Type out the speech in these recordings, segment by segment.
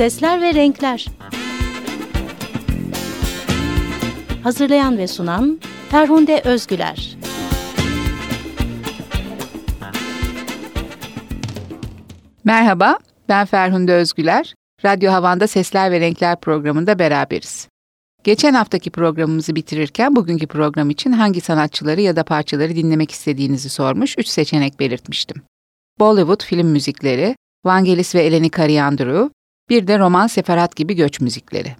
Sesler ve Renkler Hazırlayan ve sunan Ferhunde Özgüler Merhaba, ben Ferhunde Özgüler. Radyo Havan'da Sesler ve Renkler programında beraberiz. Geçen haftaki programımızı bitirirken bugünkü program için hangi sanatçıları ya da parçaları dinlemek istediğinizi sormuş, üç seçenek belirtmiştim. Bollywood film müzikleri, Vangelis ve Eleni Kariandru, bir de roman seferat gibi göç müzikleri.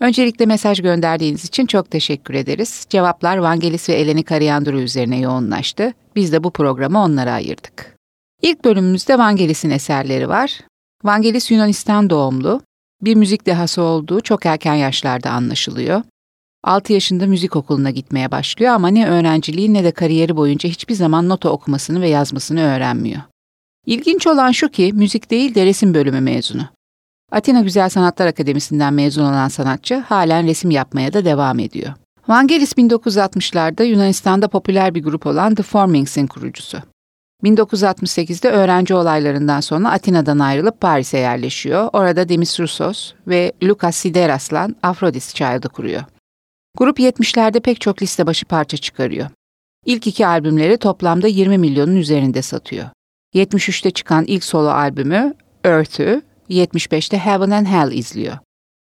Öncelikle mesaj gönderdiğiniz için çok teşekkür ederiz. Cevaplar Vangelis ve Eleni Kariandru üzerine yoğunlaştı. Biz de bu programı onlara ayırdık. İlk bölümümüzde Vangelis'in eserleri var. Vangelis Yunanistan doğumlu, bir müzik dehası olduğu çok erken yaşlarda anlaşılıyor. 6 yaşında müzik okuluna gitmeye başlıyor ama ne öğrenciliği ne de kariyeri boyunca hiçbir zaman nota okumasını ve yazmasını öğrenmiyor. İlginç olan şu ki müzik değil de resim bölümü mezunu. Atina Güzel Sanatlar Akademisi'nden mezun olan sanatçı halen resim yapmaya da devam ediyor. Vangelis 1960'larda Yunanistan'da popüler bir grup olan The Formings'in kurucusu. 1968'de öğrenci olaylarından sonra Atina'dan ayrılıp Paris'e yerleşiyor. Orada Demis Roussos ve Lucas Sideras'la Aphrodis Child'ı kuruyor. Grup 70'lerde pek çok liste başı parça çıkarıyor. İlk iki albümleri toplamda 20 milyonun üzerinde satıyor. 73'te çıkan ilk solo albümü Earth'ü 75'te Heaven and Hell izliyor.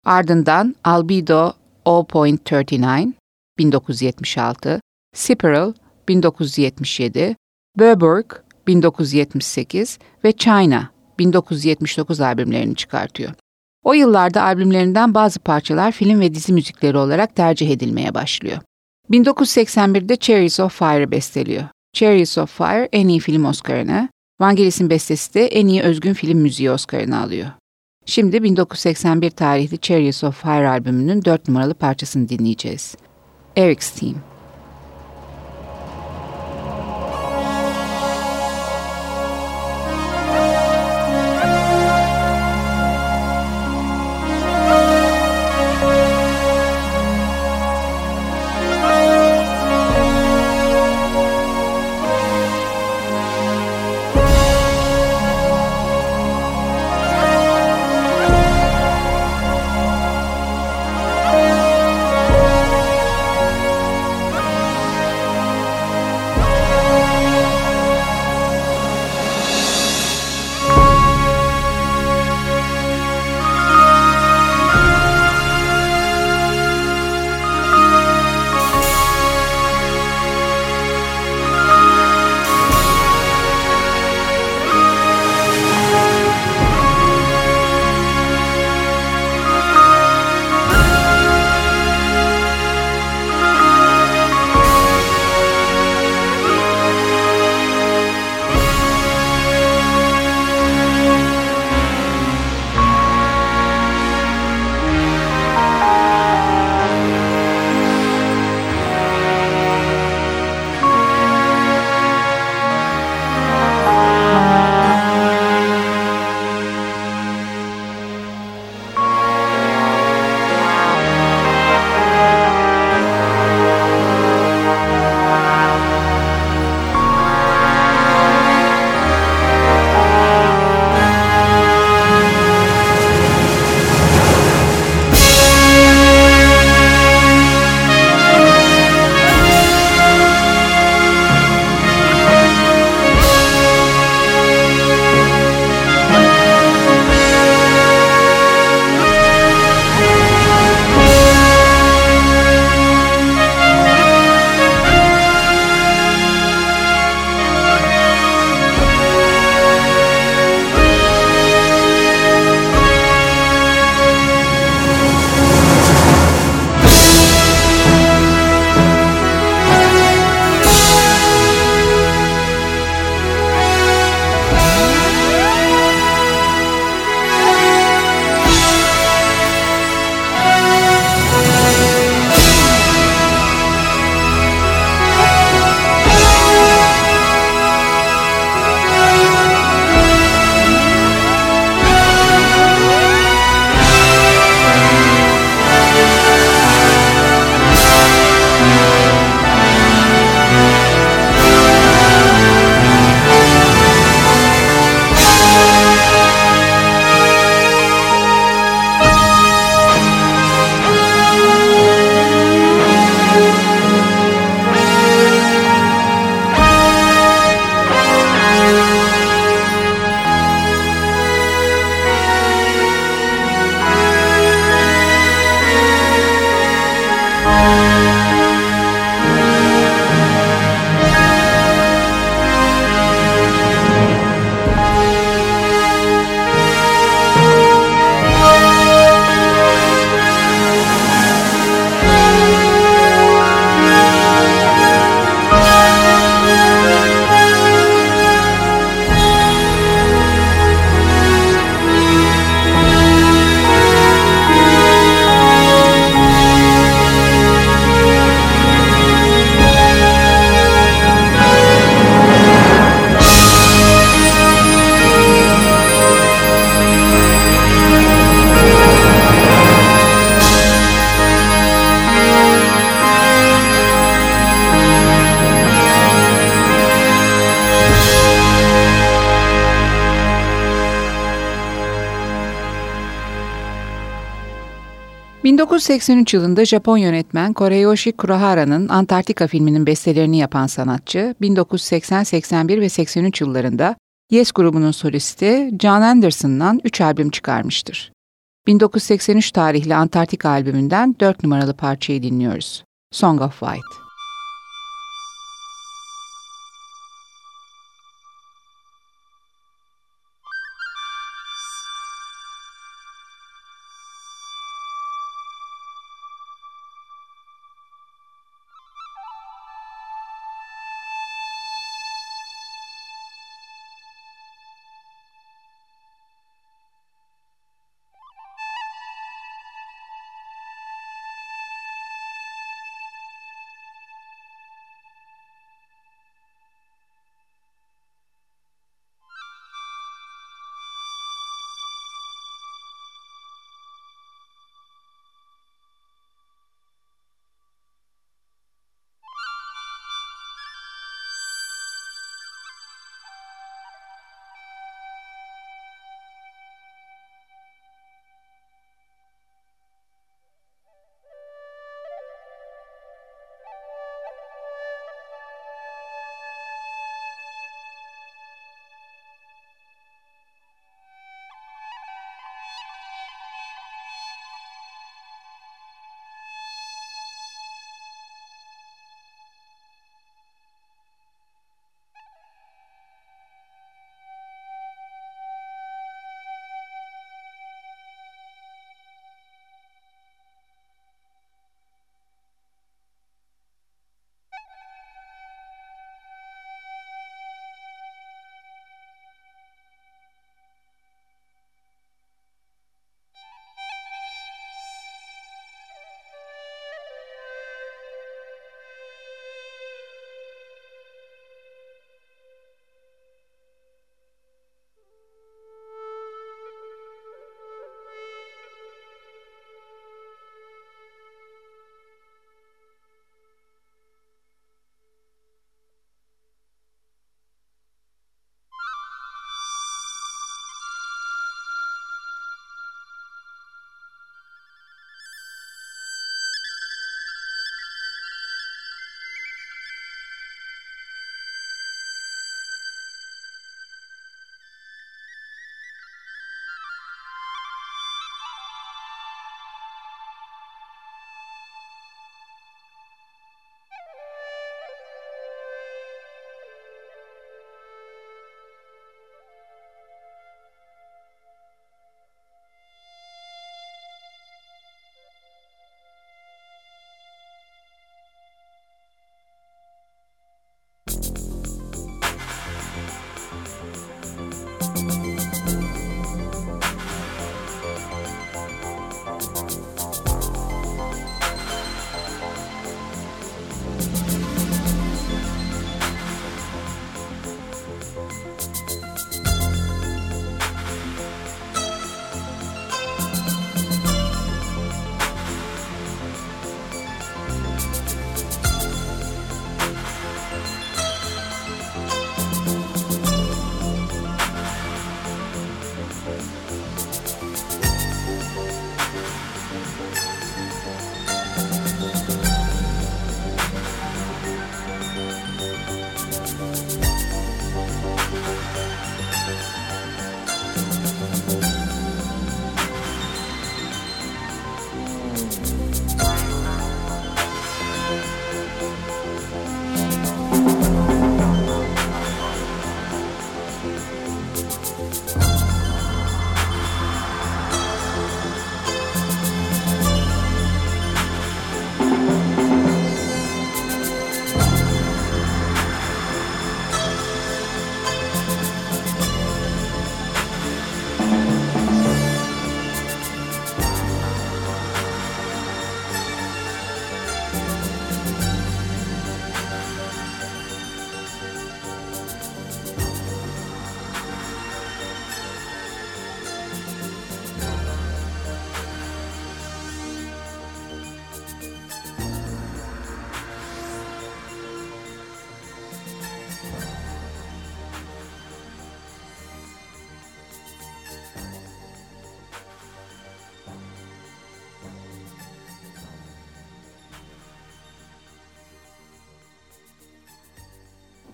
Ardından Albedo O.39 1976, Spiral 1977, Burberg 1978 ve China 1979 albümlerini çıkartıyor. O yıllarda albümlerinden bazı parçalar film ve dizi müzikleri olarak tercih edilmeye başlıyor. 1981'de Cherries of Fire besteliyor. Cherries of Fire en iyi film Oscar'ını, Vangelis'in bestesi de en iyi özgün film müziği Oscar'ını alıyor. Şimdi 1981 tarihli Cherries of Fire albümünün 4 numaralı parçasını dinleyeceğiz. Eric's Team. 1983 yılında Japon yönetmen Koreyoshi Kurohara'nın Antarktika filminin bestelerini yapan sanatçı, 1980, 81 ve 83 yıllarında Yes grubunun solisti John Anderson'dan 3 albüm çıkarmıştır. 1983 tarihli Antarktika albümünden 4 numaralı parçayı dinliyoruz. Song of White.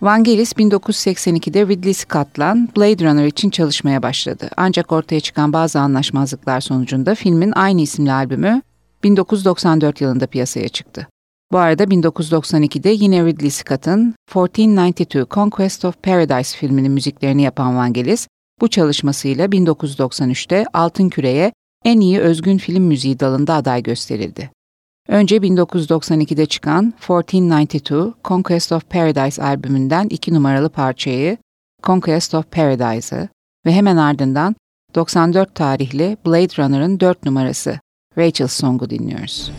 Vangelis 1982'de Ridley Scott'la Blade Runner için çalışmaya başladı. Ancak ortaya çıkan bazı anlaşmazlıklar sonucunda filmin aynı isimli albümü 1994 yılında piyasaya çıktı. Bu arada 1992'de yine Ridley Scott'ın 1492 Conquest of Paradise filminin müziklerini yapan Vangelis, bu çalışmasıyla 1993'te Altın Küre'ye en iyi özgün film müziği dalında aday gösterildi. Önce 1992'de çıkan 1492 Conquest of Paradise albümünden iki numaralı parçayı Conquest of Paradise'ı ve hemen ardından 94 tarihli Blade Runner'ın 4 numarası Rachel Song'u dinliyoruz.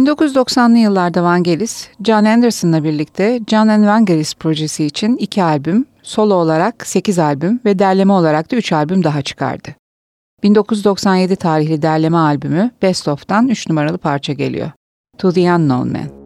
1990'lı yıllarda Vangelis, John Anderson'la birlikte John and Vangelis projesi için iki albüm, solo olarak 8 albüm ve derleme olarak da 3 albüm daha çıkardı. 1997 tarihli derleme albümü Best Of'tan 3 numaralı parça geliyor. To the Unknown Man.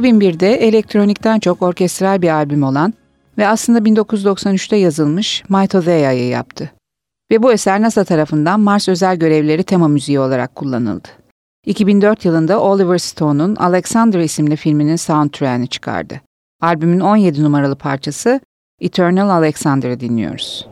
2001'de elektronikten çok orkestral bir albüm olan ve aslında 1993'te yazılmış My Totheya'yı yaptı. Ve bu eser NASA tarafından Mars özel görevleri tema müziği olarak kullanıldı. 2004 yılında Oliver Stone'un Alexander isimli filminin soundtrack'ını çıkardı. Albümün 17 numaralı parçası Eternal Alexander'ı dinliyoruz.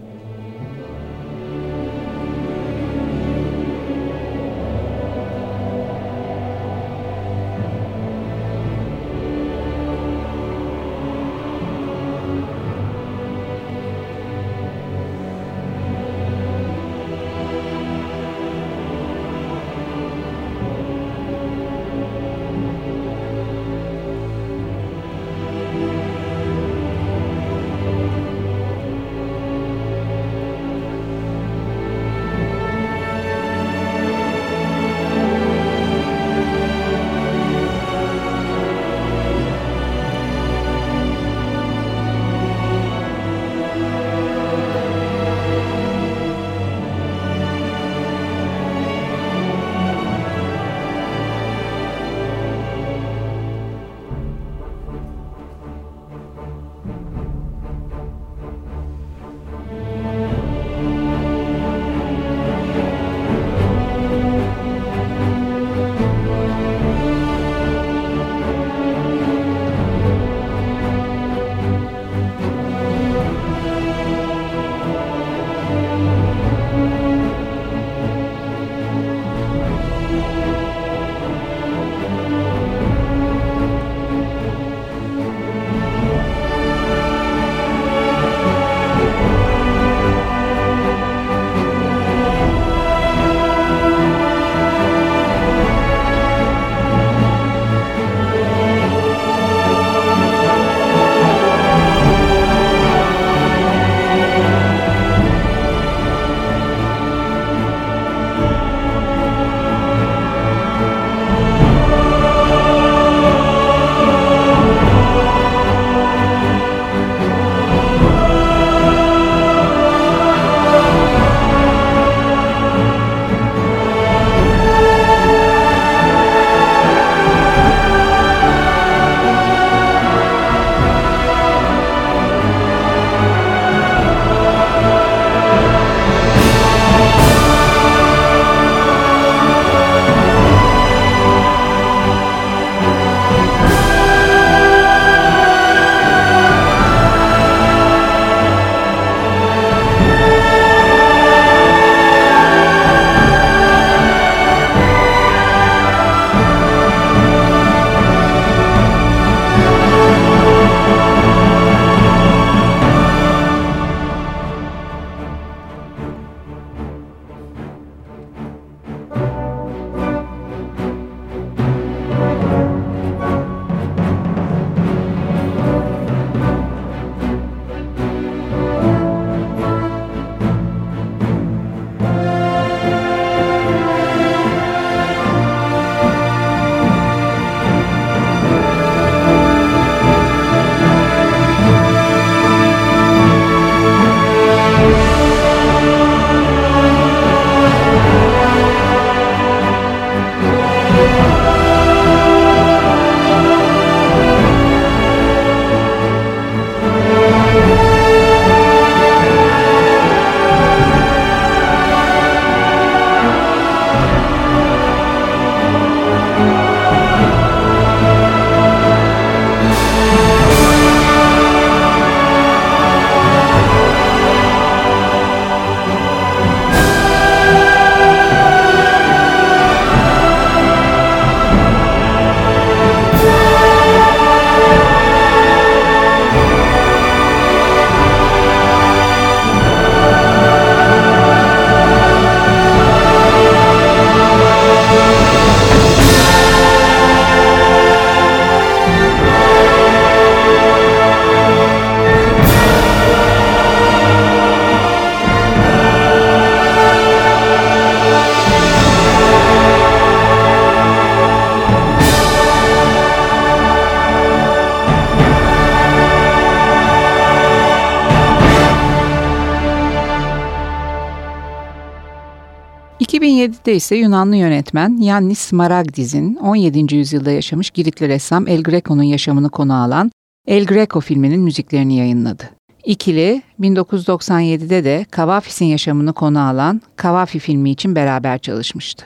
2007'de ise Yunanlı yönetmen Yannis Smaragdis'in 17. yüzyılda yaşamış Giritli ressam El Greco'nun yaşamını konu alan El Greco filminin müziklerini yayınladı. İkili 1997'de de Kavafis'in yaşamını konu alan Kavafi filmi için beraber çalışmıştı.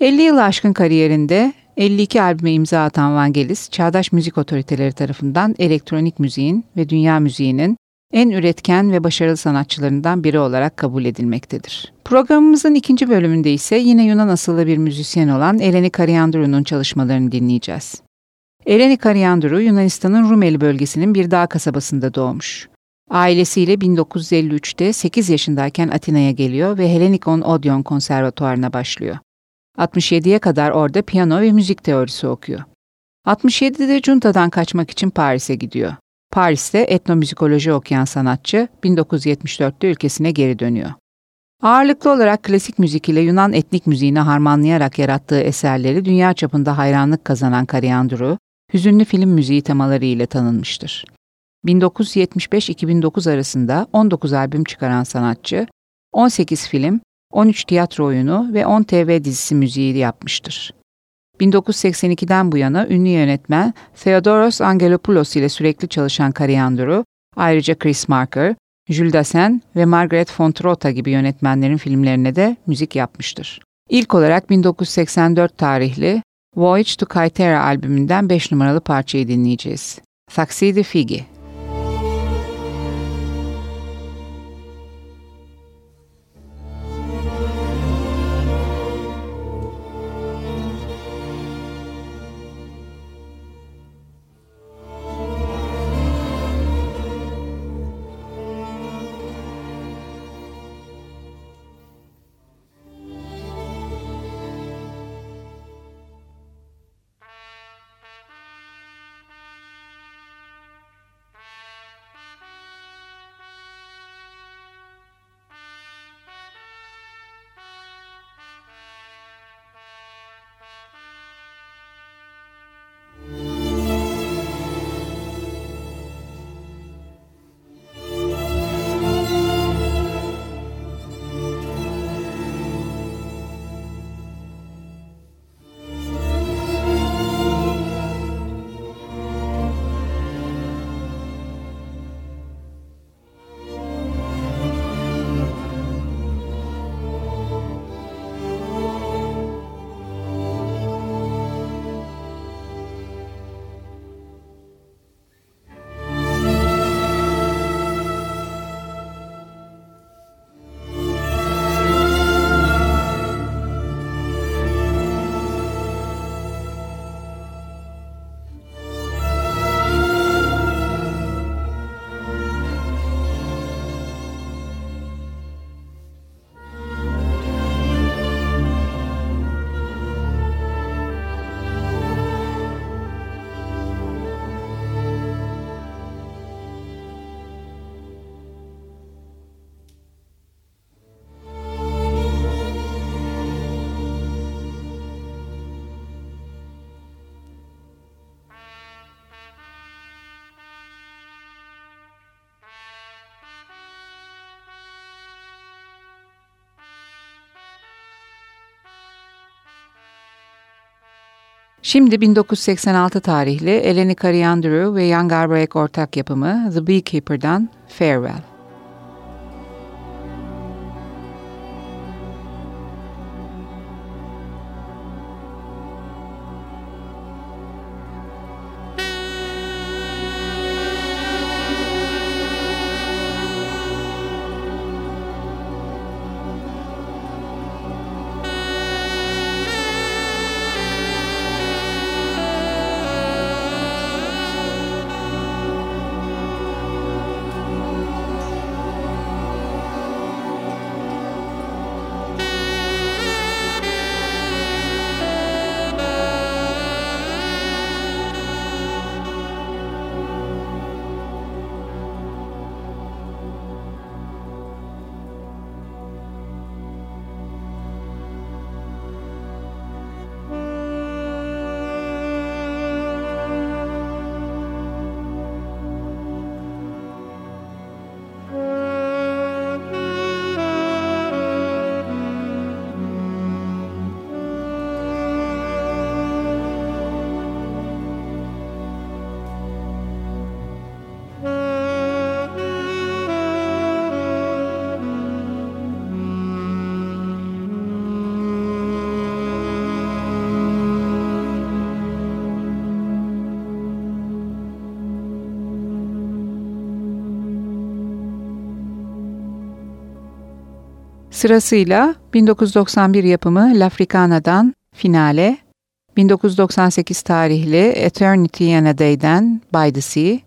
50 yıl aşkın kariyerinde 52 albüme imza atan Vangelis, çağdaş müzik otoriteleri tarafından elektronik müziğin ve dünya müziğinin en üretken ve başarılı sanatçılarından biri olarak kabul edilmektedir. Programımızın ikinci bölümünde ise yine Yunan asıllı bir müzisyen olan Eleni Kariandrou'nun çalışmalarını dinleyeceğiz. Eleni Kariandrou, Yunanistan'ın Rumeli bölgesinin bir dağ kasabasında doğmuş. Ailesiyle 1953'te 8 yaşındayken Atina'ya geliyor ve Helenikon Odeon Konservatuarına başlıyor. 67'ye kadar orada piyano ve müzik teorisi okuyor. 67'de Junta'dan kaçmak için Paris'e gidiyor. Paris'te etnomüzikoloji okuyan sanatçı 1974'te ülkesine geri dönüyor. Ağırlıklı olarak klasik müzik ile Yunan etnik müziğini harmanlayarak yarattığı eserleri dünya çapında hayranlık kazanan Kariandru, hüzünlü film müziği temaları ile tanınmıştır. 1975-2009 arasında 19 albüm çıkaran sanatçı, 18 film, 13 tiyatro oyunu ve 10 TV dizisi müziği yapmıştır. 1982'den bu yana ünlü yönetmen Theodoros Angelopoulos ile sürekli çalışan Kariandru, ayrıca Chris Marker, Jules Dassin ve Margaret Fontrota gibi yönetmenlerin filmlerine de müzik yapmıştır. İlk olarak 1984 tarihli Voyage to Kythera albümünden 5 numaralı parçayı dinleyeceğiz. Saksidi Figi. Şimdi 1986 tarihli Eleni Kariandru ve Young Garbrek ortak yapımı The Beekeeper'dan Farewell. Sırasıyla 1991 yapımı L'Africana'dan Finale, 1998 tarihli Eternity and a Day'den By the Sea,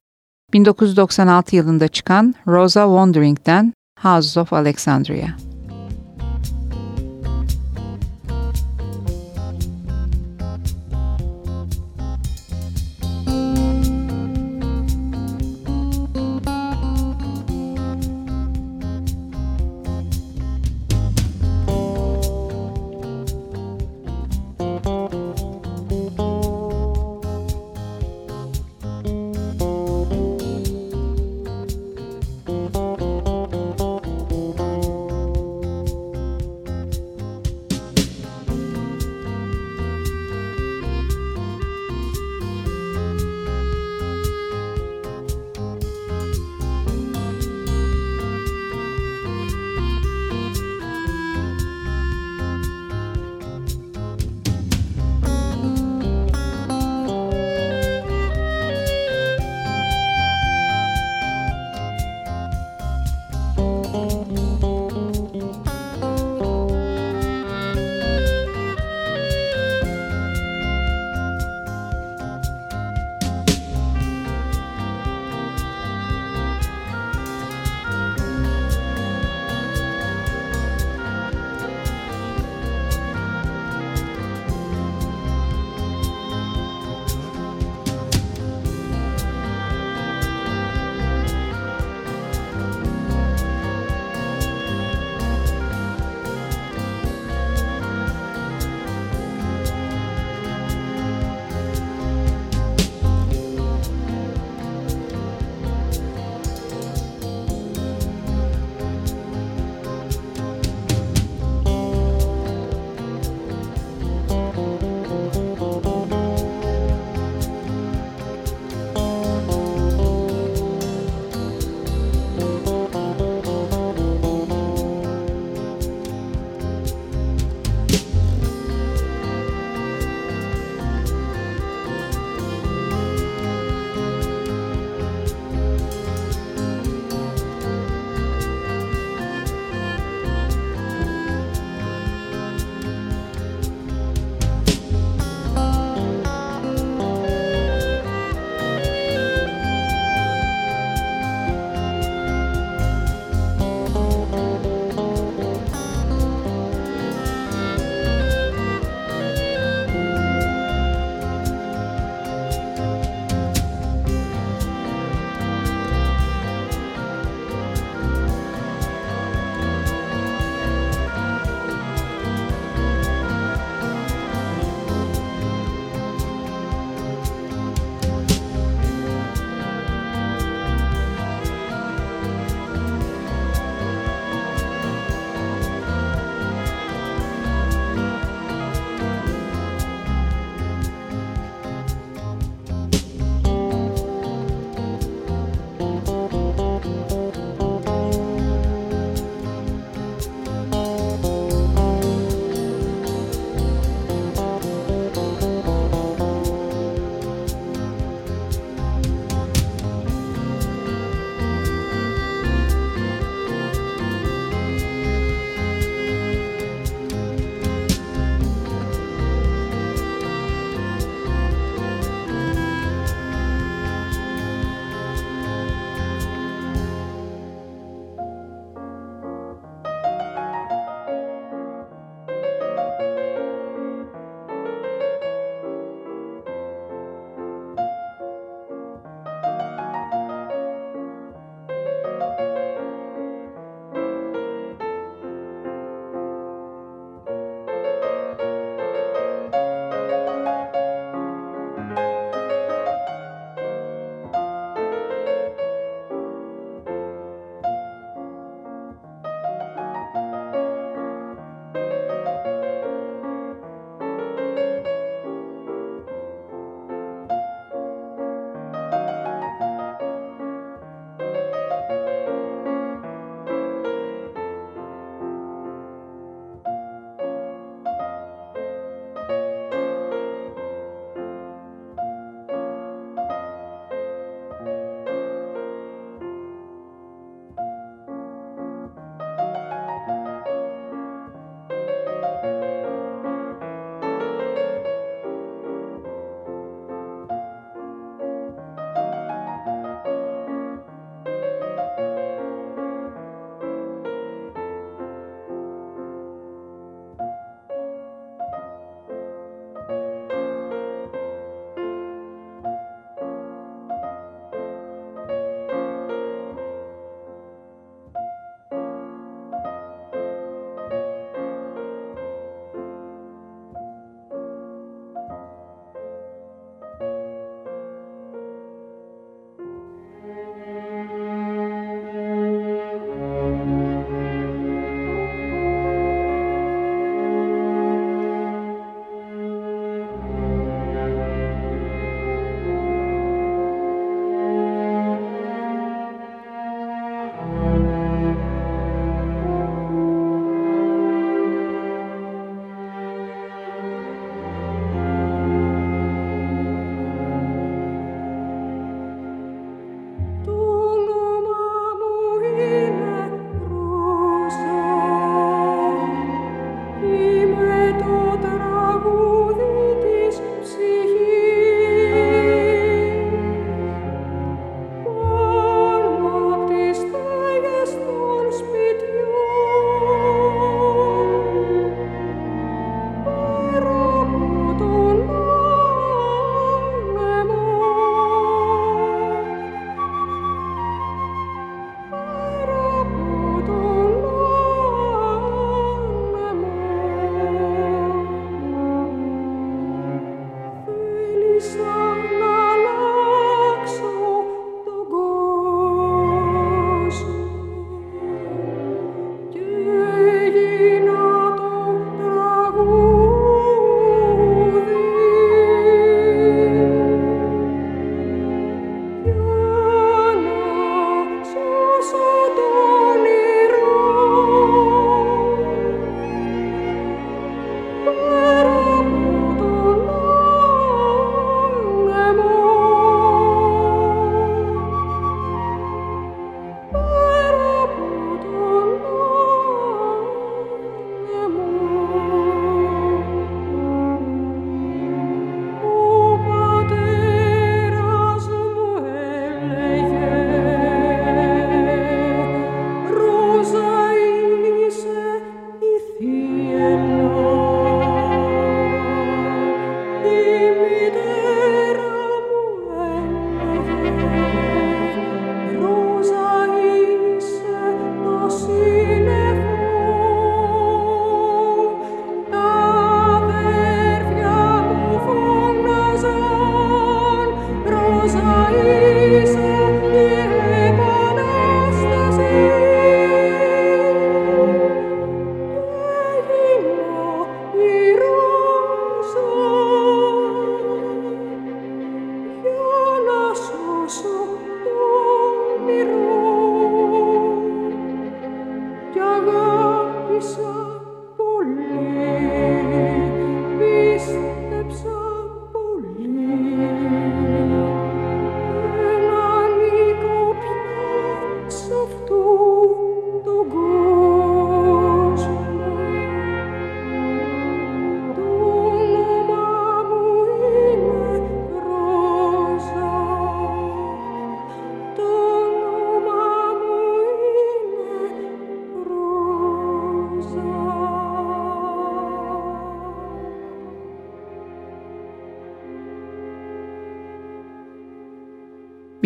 1996 yılında çıkan Rosa Wandering'den Houses of Alexandria.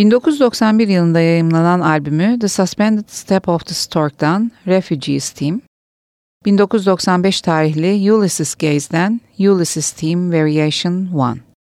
1991 yılında yayımlanan albümü The Suspended Step of the Stork'dan Refugees Team, 1995 tarihli Ulysses Gaze'den Ulysses Team Variation 1.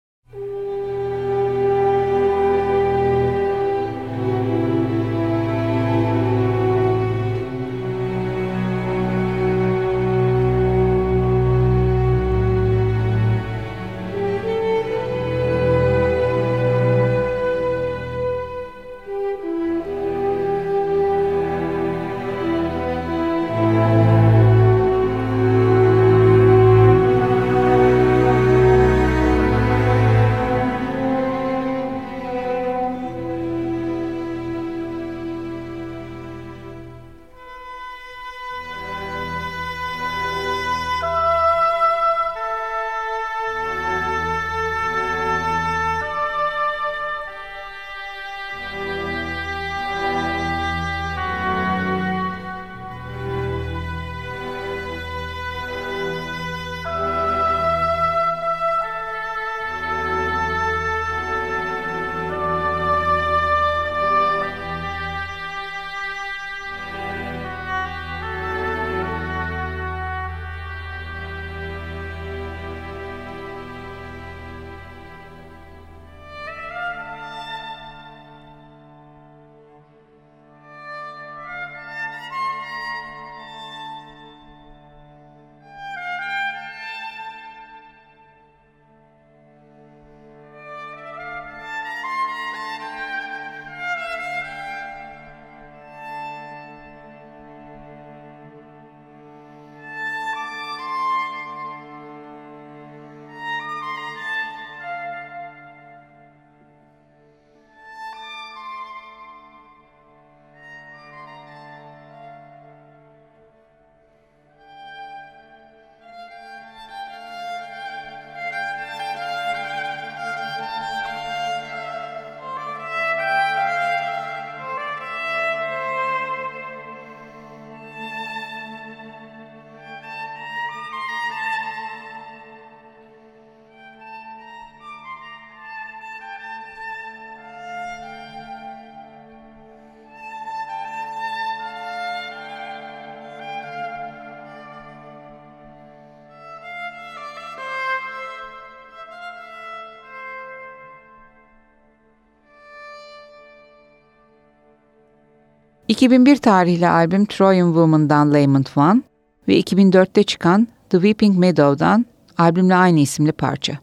...2001 tarihli albüm Trojan Woman'dan Lament One ve 2004'te çıkan The Weeping Meadow'dan albümle aynı isimli parça.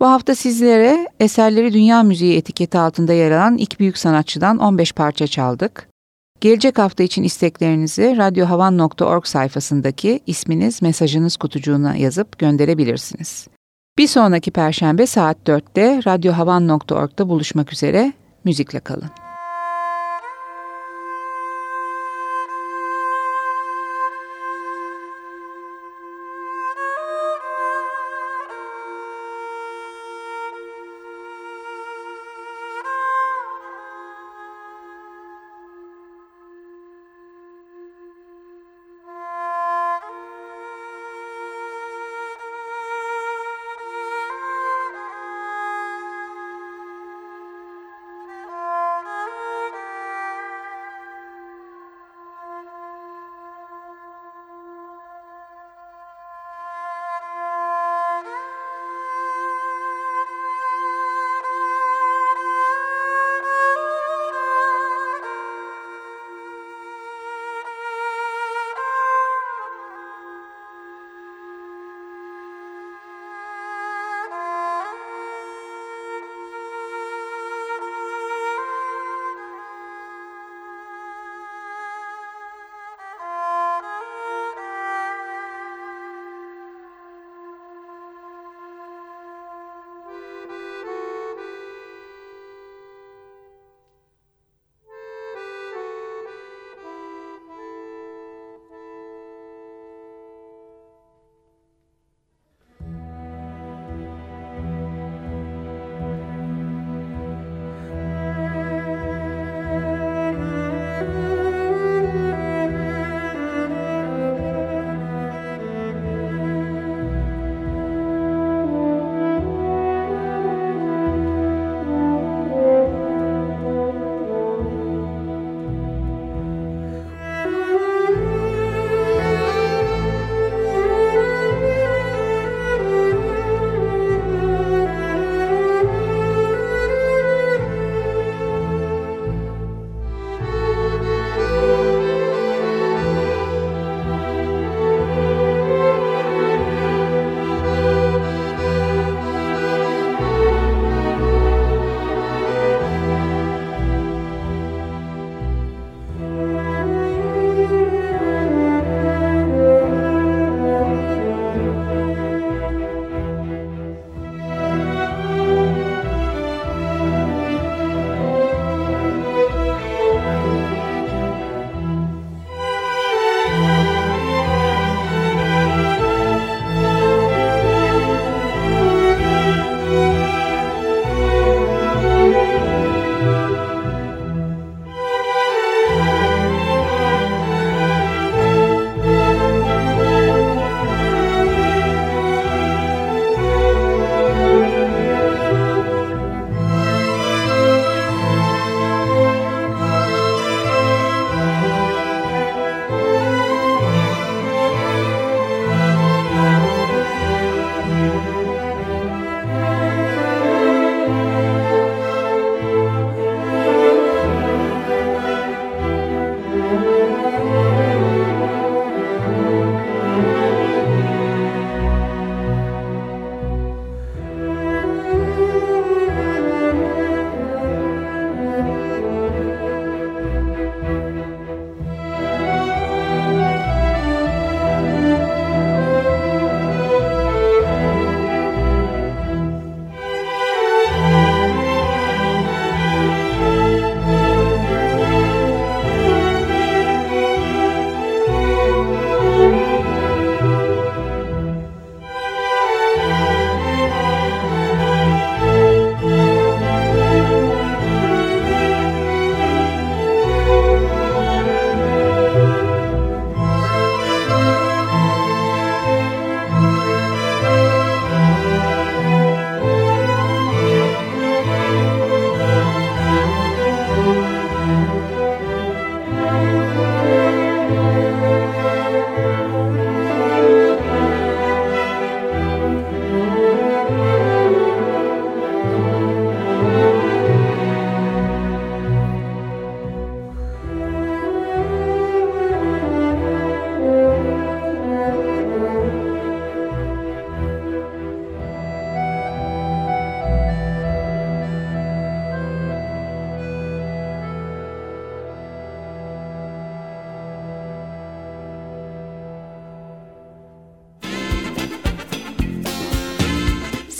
Bu hafta sizlere eserleri dünya müziği etiketi altında yer alan iki büyük sanatçıdan 15 parça çaldık. Gelecek hafta için isteklerinizi radyohavan.org sayfasındaki isminiz, mesajınız kutucuğuna yazıp gönderebilirsiniz. Bir sonraki perşembe saat 4'te radyohavan.org'da buluşmak üzere. Müzikle kalın.